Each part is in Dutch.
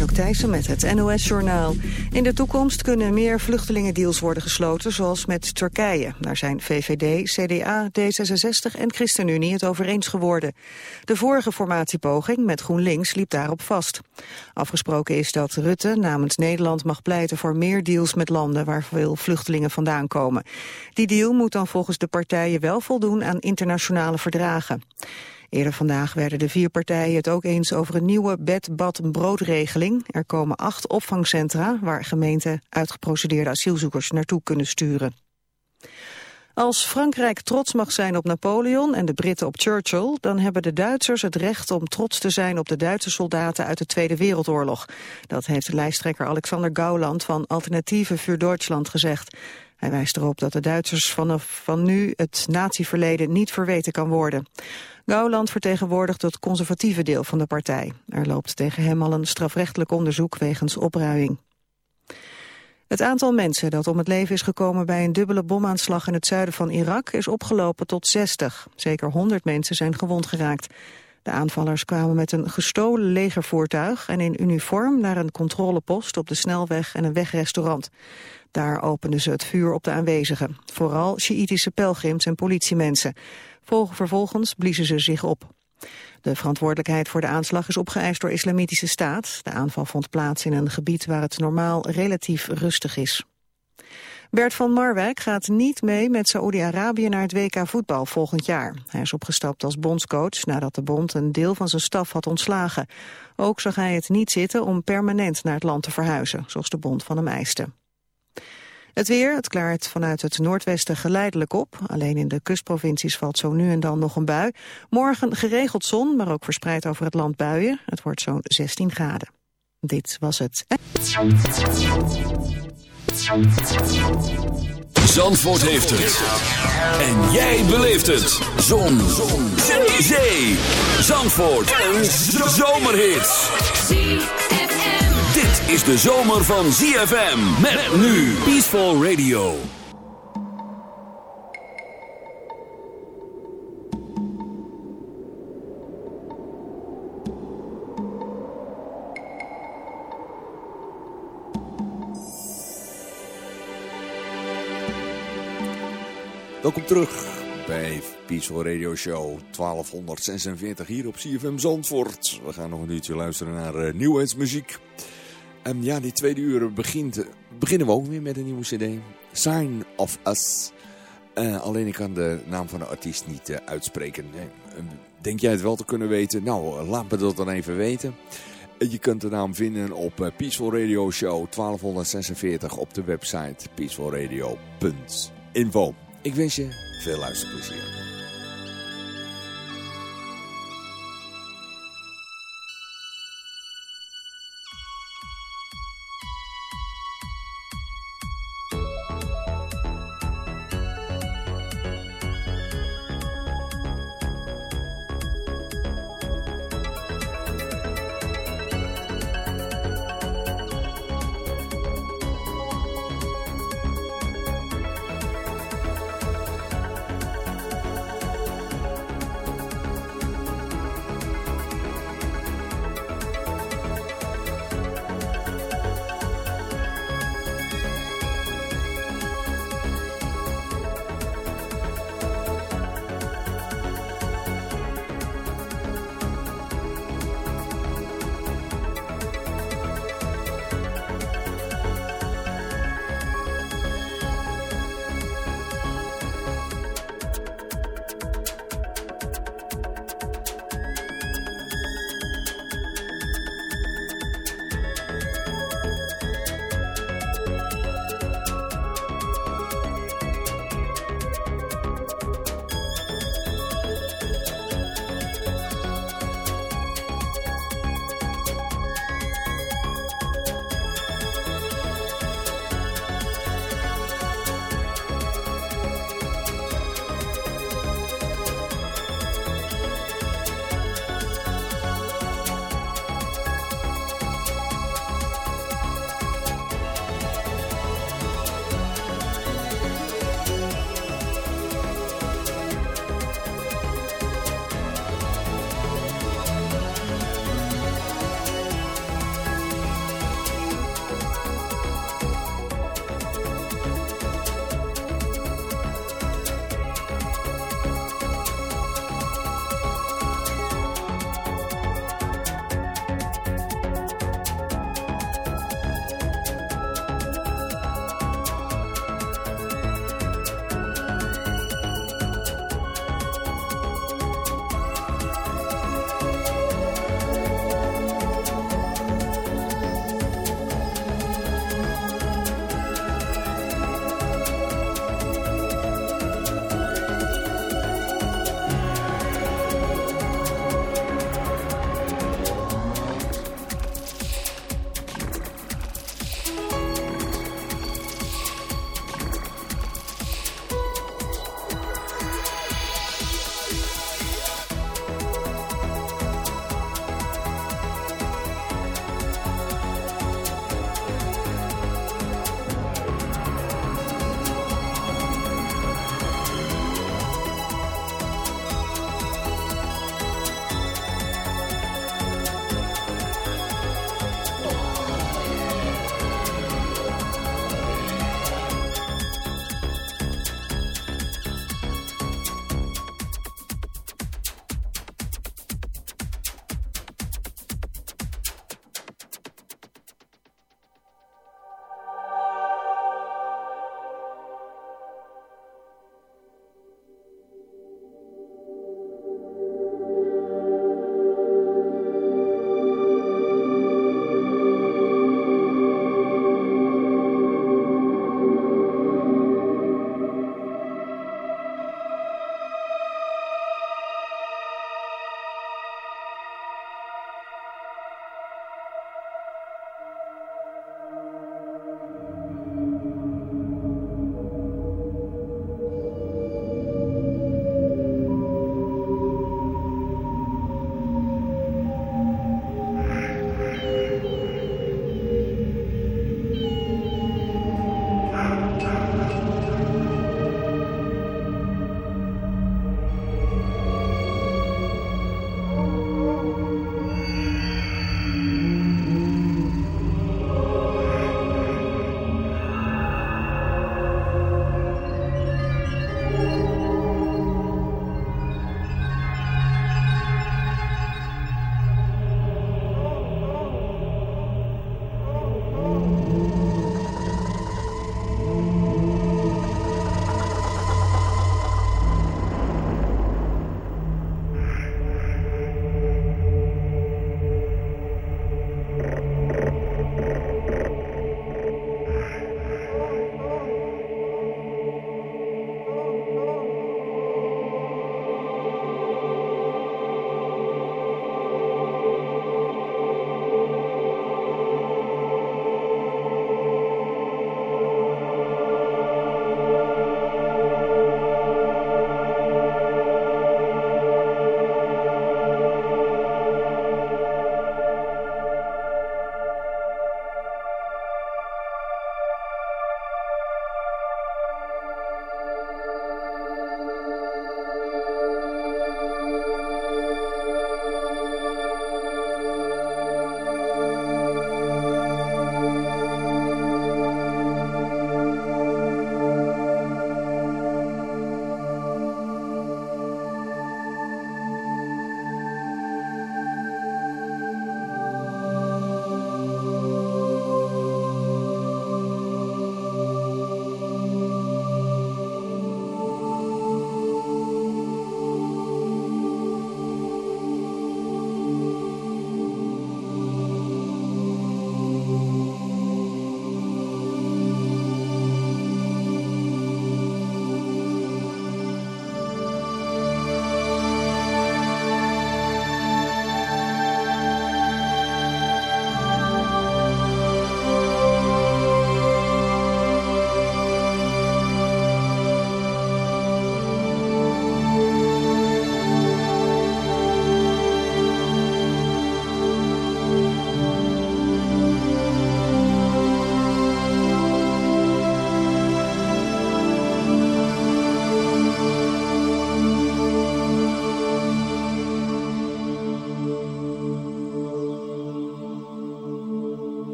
Anouk Thijssen met het NOS-journaal. In de toekomst kunnen meer vluchtelingendeals worden gesloten, zoals met Turkije. Daar zijn VVD, CDA, D66 en ChristenUnie het over eens geworden. De vorige formatiepoging met GroenLinks liep daarop vast. Afgesproken is dat Rutte namens Nederland mag pleiten voor meer deals met landen waar veel vluchtelingen vandaan komen. Die deal moet dan volgens de partijen wel voldoen aan internationale verdragen. Eerder vandaag werden de vier partijen het ook eens over een nieuwe bed-bad-broodregeling. Er komen acht opvangcentra waar gemeenten uitgeprocedeerde asielzoekers naartoe kunnen sturen. Als Frankrijk trots mag zijn op Napoleon en de Britten op Churchill... dan hebben de Duitsers het recht om trots te zijn op de Duitse soldaten uit de Tweede Wereldoorlog. Dat heeft lijsttrekker Alexander Gauland van Alternatieve voor Duitsland gezegd. Hij wijst erop dat de Duitsers vanaf van nu het natieverleden niet verweten kan worden. Gauland vertegenwoordigt het conservatieve deel van de partij. Er loopt tegen hem al een strafrechtelijk onderzoek wegens opruiing. Het aantal mensen dat om het leven is gekomen bij een dubbele bomaanslag in het zuiden van Irak is opgelopen tot 60. Zeker 100 mensen zijn gewond geraakt. De aanvallers kwamen met een gestolen legervoertuig en in uniform naar een controlepost op de snelweg en een wegrestaurant. Daar openden ze het vuur op de aanwezigen, vooral Sjiïtische pelgrims en politiemensen. Vervolgens bliezen ze zich op. De verantwoordelijkheid voor de aanslag is opgeëist door Islamitische Staat. De aanval vond plaats in een gebied waar het normaal relatief rustig is. Bert van Marwijk gaat niet mee met Saoedi-Arabië naar het WK voetbal volgend jaar. Hij is opgestapt als bondscoach nadat de bond een deel van zijn staf had ontslagen. Ook zag hij het niet zitten om permanent naar het land te verhuizen, zoals de bond van hem eiste. Het weer, het klaart vanuit het noordwesten geleidelijk op. Alleen in de kustprovincies valt zo nu en dan nog een bui. Morgen geregeld zon, maar ook verspreid over het land buien. Het wordt zo'n 16 graden. Dit was het. Zandvoort heeft het. En jij beleeft het. Zon. zon. Zee. Zandvoort. Een zomerhit dit is de zomer van ZFM. Met nu Peaceful Radio. Welkom terug bij Peaceful Radio Show 1246 hier op CFM Zandvoort. We gaan nog een uurtje luisteren naar uh, nieuwheidsmuziek. Um, ja, die tweede uur begint, beginnen we ook weer met een nieuwe cd. Sign of Us. Uh, alleen ik kan de naam van de artiest niet uh, uitspreken. Uh, denk jij het wel te kunnen weten? Nou, laat me dat dan even weten. Je kunt de naam vinden op Peaceful Radio Show 1246 op de website peacefulradio.info. Ik wens je veel luisterplezier.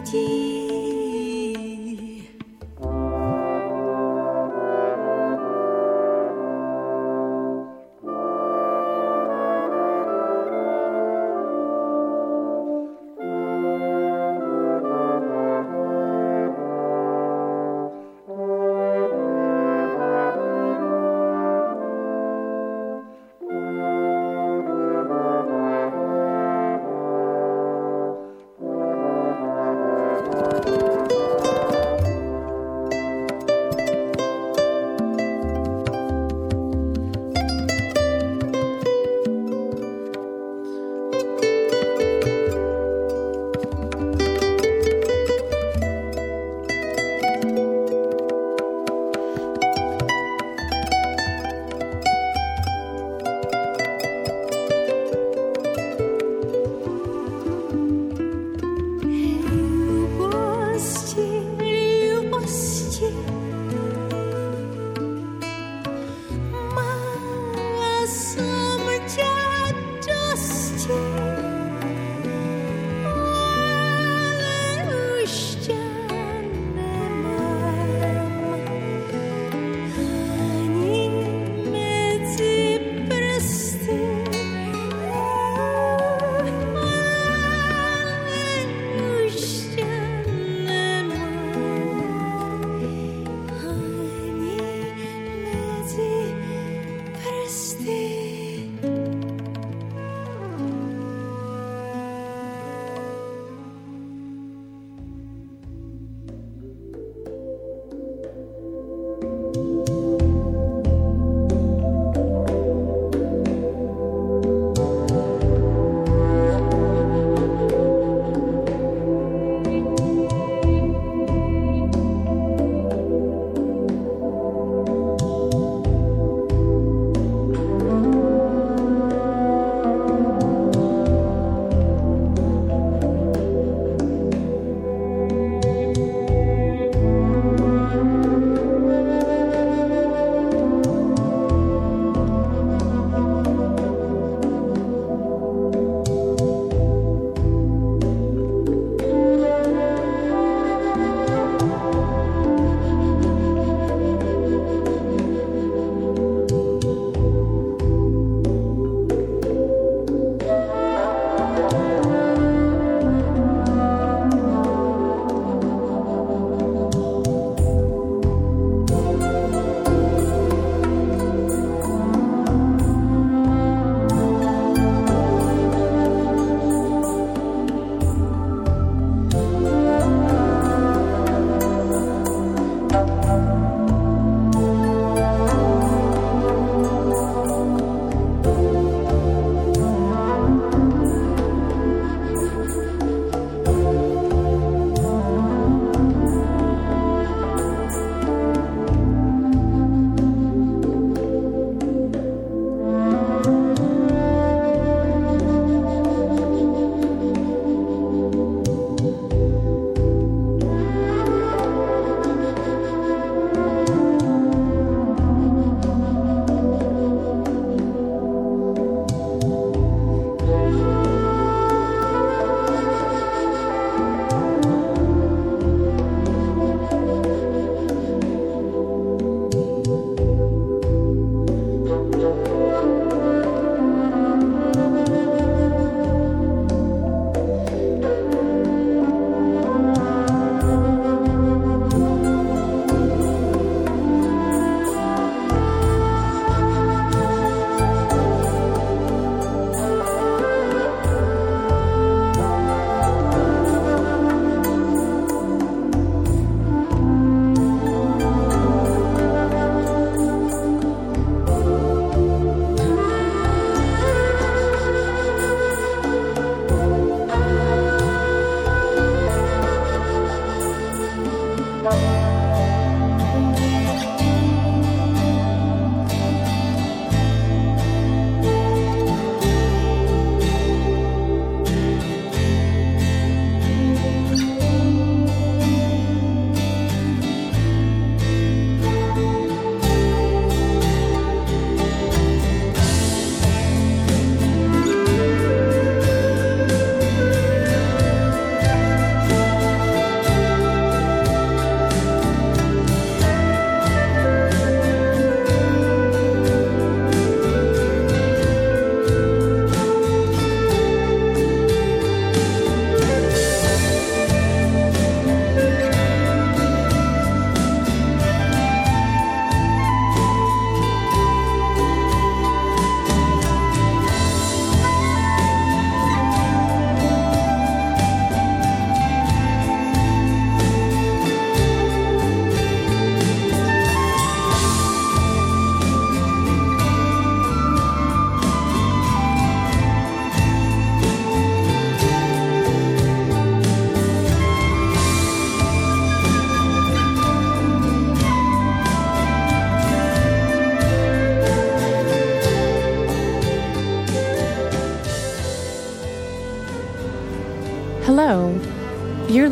自己。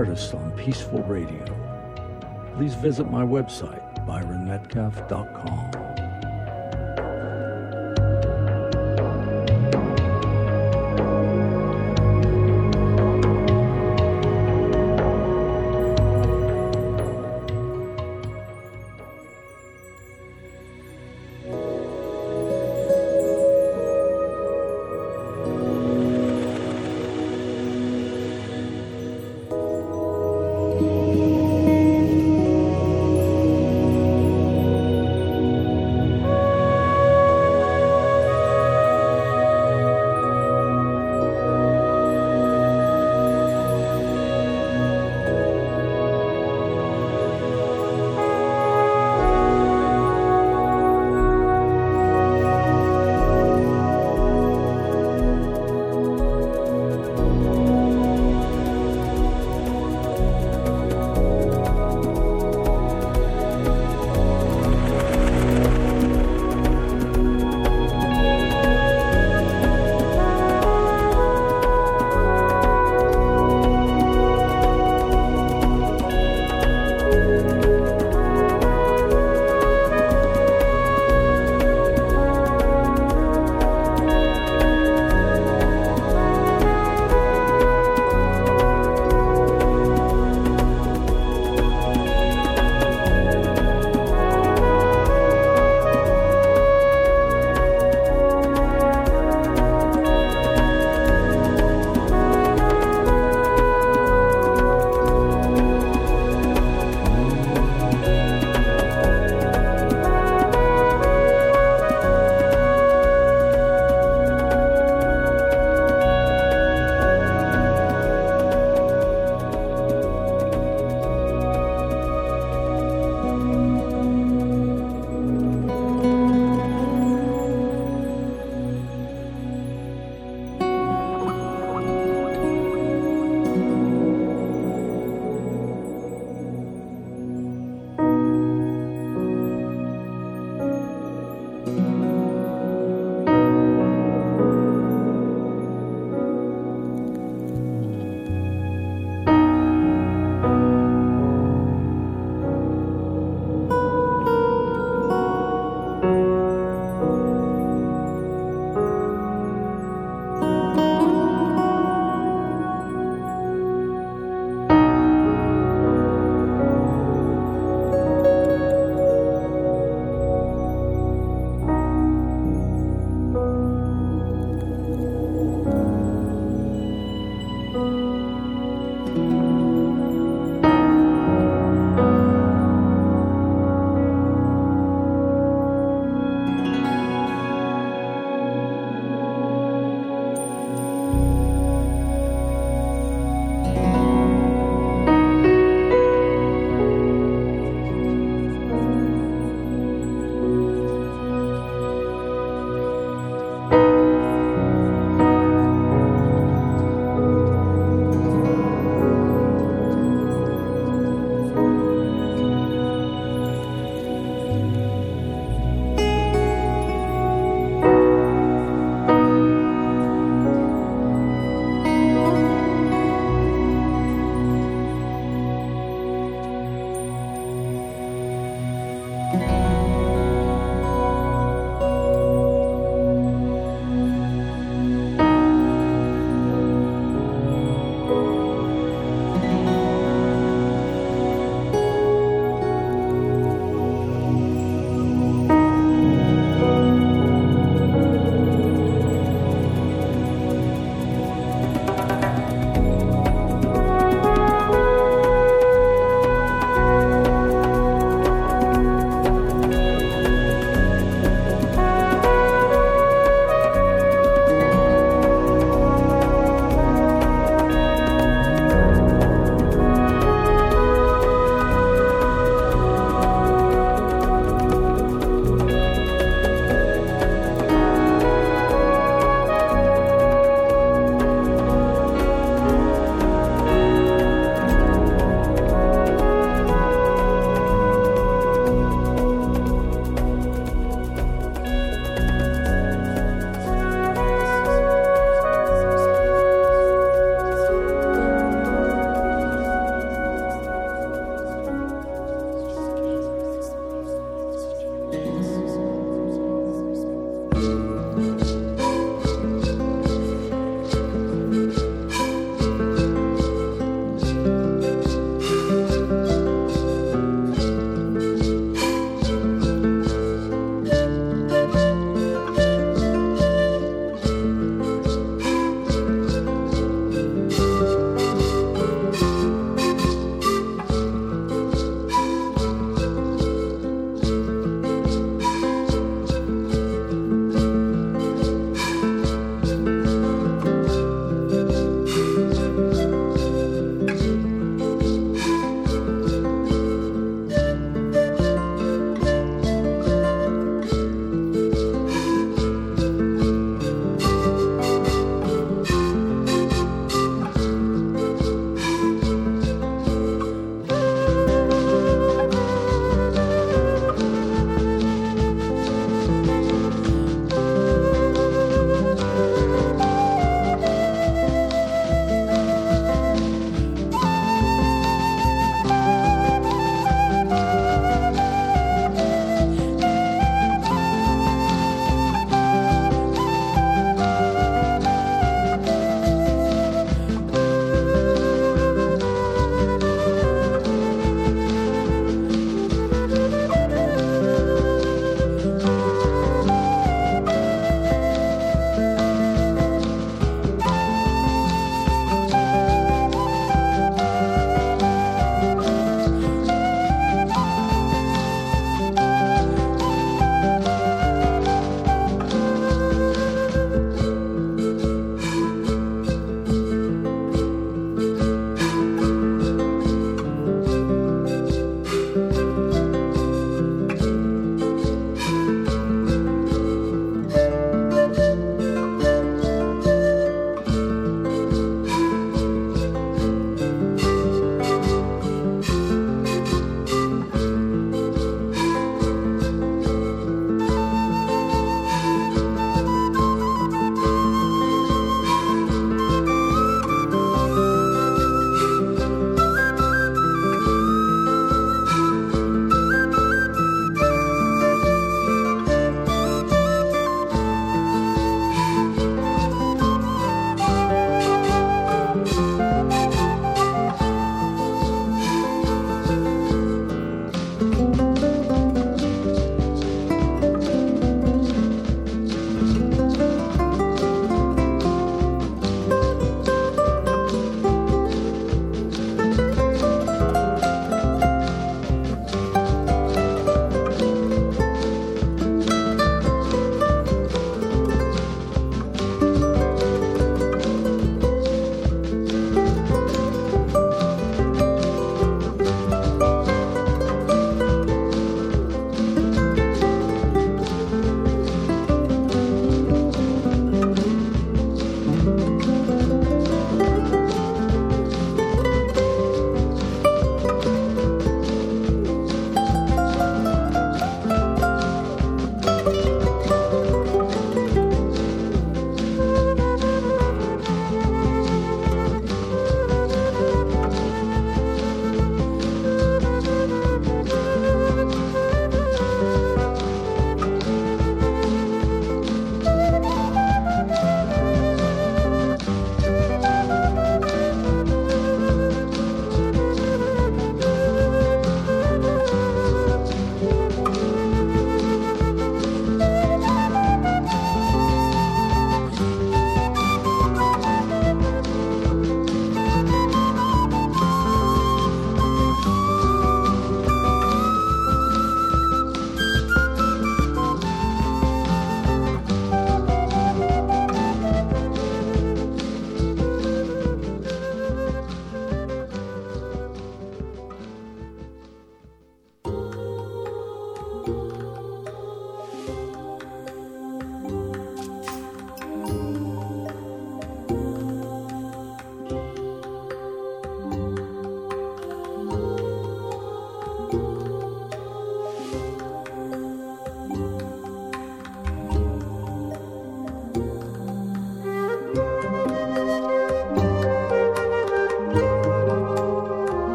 Artists on Peaceful Radio. Please visit my website, byronmetcalf.com.